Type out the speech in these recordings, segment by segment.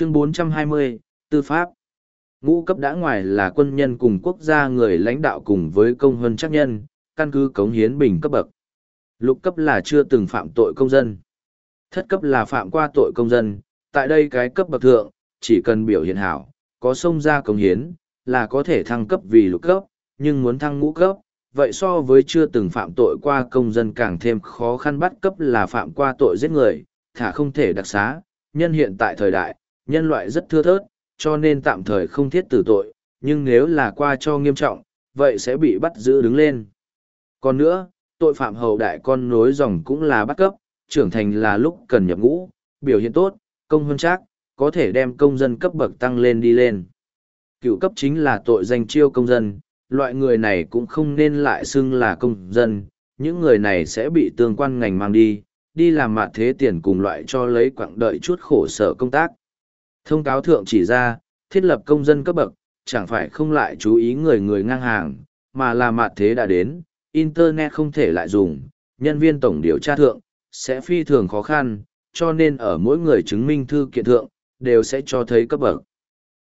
Chương 420, Tư pháp. Ngũ cấp đã ngoài là quân nhân cùng quốc gia người lãnh đạo cùng với công hơn trắc nhân, căn cứ cống hiến bình cấp bậc. Lục cấp là chưa từng phạm tội công dân. Thất cấp là phạm qua tội công dân, tại đây cái cấp bậc thượng, chỉ cần biểu hiện hảo, có sông ra cống hiến, là có thể thăng cấp vì lục cấp, nhưng muốn thăng ngũ cấp, vậy so với chưa từng phạm tội qua công dân càng thêm khó khăn bắt cấp là phạm qua tội giết người, thả không thể đặc xá, nhân hiện tại thời đại, nhân loại rất thưa thớt, cho nên tạm thời không thiết tử tội, nhưng nếu là qua cho nghiêm trọng, vậy sẽ bị bắt giữ đứng lên. Còn nữa, tội phạm hậu đại con nối dòng cũng là bắt cấp, trưởng thành là lúc cần nhập ngũ, biểu hiện tốt, công hơn chắc, có thể đem công dân cấp bậc tăng lên đi lên. Cựu cấp chính là tội danh chiêu công dân, loại người này cũng không nên lại xưng là công dân, những người này sẽ bị tương quan ngành mang đi, đi làm mạ thế tiền cùng loại cho lấy quặng đợi chút khổ sở công tác. Thông cáo thượng chỉ ra, thiết lập công dân cấp bậc, chẳng phải không lại chú ý người người ngang hàng, mà là mạt thế đã đến, Internet không thể lại dùng, nhân viên tổng điều tra thượng, sẽ phi thường khó khăn, cho nên ở mỗi người chứng minh thư kiện thượng, đều sẽ cho thấy cấp bậc.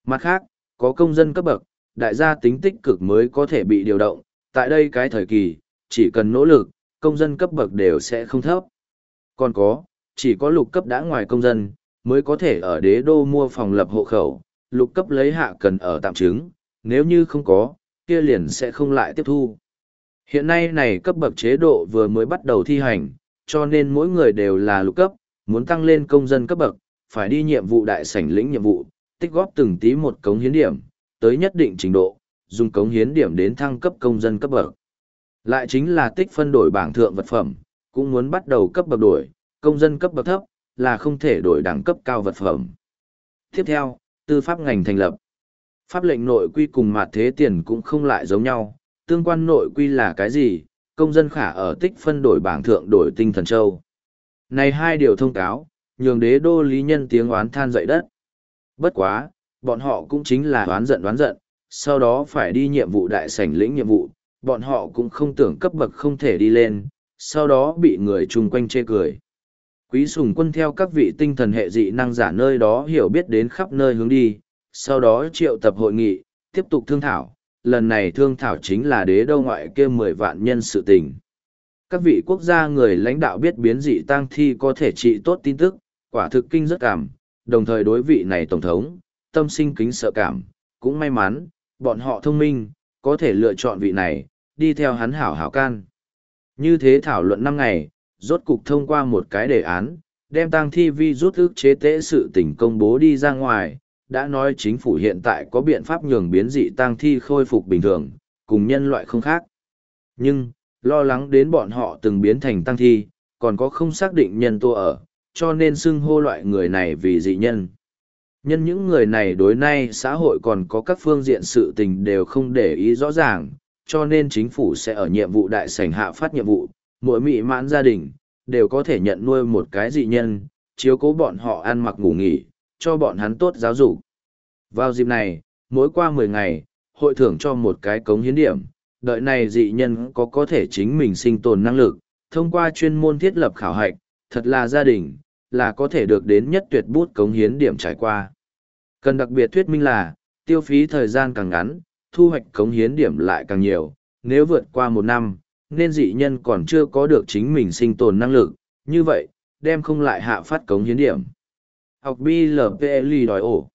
Mặt khác, có công dân cấp bậc, đại gia tính tích cực mới có thể bị điều động, tại đây cái thời kỳ, chỉ cần nỗ lực, công dân cấp bậc đều sẽ không thấp. Còn có, chỉ có lục cấp đã ngoài công dân, mới có thể ở đế đô mua phòng lập hộ khẩu, lục cấp lấy hạ cần ở tạm chứng, nếu như không có, kia liền sẽ không lại tiếp thu. Hiện nay này cấp bậc chế độ vừa mới bắt đầu thi hành, cho nên mỗi người đều là lục cấp, muốn tăng lên công dân cấp bậc, phải đi nhiệm vụ đại sảnh lĩnh nhiệm vụ, tích góp từng tí một cống hiến điểm, tới nhất định trình độ, dùng cống hiến điểm đến thăng cấp công dân cấp bậc. Lại chính là tích phân đổi bảng thượng vật phẩm, cũng muốn bắt đầu cấp bậc đổi, công dân cấp bậc thấp, là không thể đổi đẳng cấp cao vật phẩm. Tiếp theo, tư pháp ngành thành lập. Pháp lệnh nội quy cùng mặt thế tiền cũng không lại giống nhau, tương quan nội quy là cái gì, công dân khả ở tích phân đổi bảng thượng đổi tinh thần châu. Này hai điều thông cáo, nhường đế đô lý nhân tiếng oán than dậy đất. Bất quá, bọn họ cũng chính là oán giận oán giận, sau đó phải đi nhiệm vụ đại sảnh lĩnh nhiệm vụ, bọn họ cũng không tưởng cấp bậc không thể đi lên, sau đó bị người chung quanh chê cười. Quý sùng quân theo các vị tinh thần hệ dị năng giả nơi đó hiểu biết đến khắp nơi hướng đi, sau đó triệu tập hội nghị, tiếp tục thương thảo, lần này thương thảo chính là đế đô ngoại kia mười vạn nhân sự tình. Các vị quốc gia người lãnh đạo biết biến dị tăng thi có thể trị tốt tin tức, quả thực kinh rất cảm, đồng thời đối vị này tổng thống, tâm sinh kính sợ cảm, cũng may mắn, bọn họ thông minh, có thể lựa chọn vị này, đi theo hắn hảo hảo can. Như thế thảo luận năm ngày, rốt cục thông qua một cái đề án, đem tăng thi vi rút ức chế tế sự tình công bố đi ra ngoài, đã nói chính phủ hiện tại có biện pháp nhường biến dị tăng thi khôi phục bình thường, cùng nhân loại không khác. Nhưng, lo lắng đến bọn họ từng biến thành tăng thi, còn có không xác định nhân tô ở, cho nên xưng hô loại người này vì dị nhân. Nhân những người này đối nay xã hội còn có các phương diện sự tình đều không để ý rõ ràng, cho nên chính phủ sẽ ở nhiệm vụ đại sảnh hạ phát nhiệm vụ, mỗi mỹ mãn gia đình, đều có thể nhận nuôi một cái dị nhân, chiếu cố bọn họ ăn mặc ngủ nghỉ, cho bọn hắn tốt giáo dục. Vào dịp này, mỗi qua 10 ngày, hội thưởng cho một cái cống hiến điểm, đợi này dị nhân có có thể chính mình sinh tồn năng lực, thông qua chuyên môn thiết lập khảo hạch, thật là gia đình, là có thể được đến nhất tuyệt bút cống hiến điểm trải qua. Cần đặc biệt thuyết minh là, tiêu phí thời gian càng ngắn, thu hoạch cống hiến điểm lại càng nhiều, nếu vượt qua một năm, nên dị nhân còn chưa có được chính mình sinh tồn năng lực, như vậy, đem không lại hạ phát cống hiến điểm. Học BLPLI đòi ổ.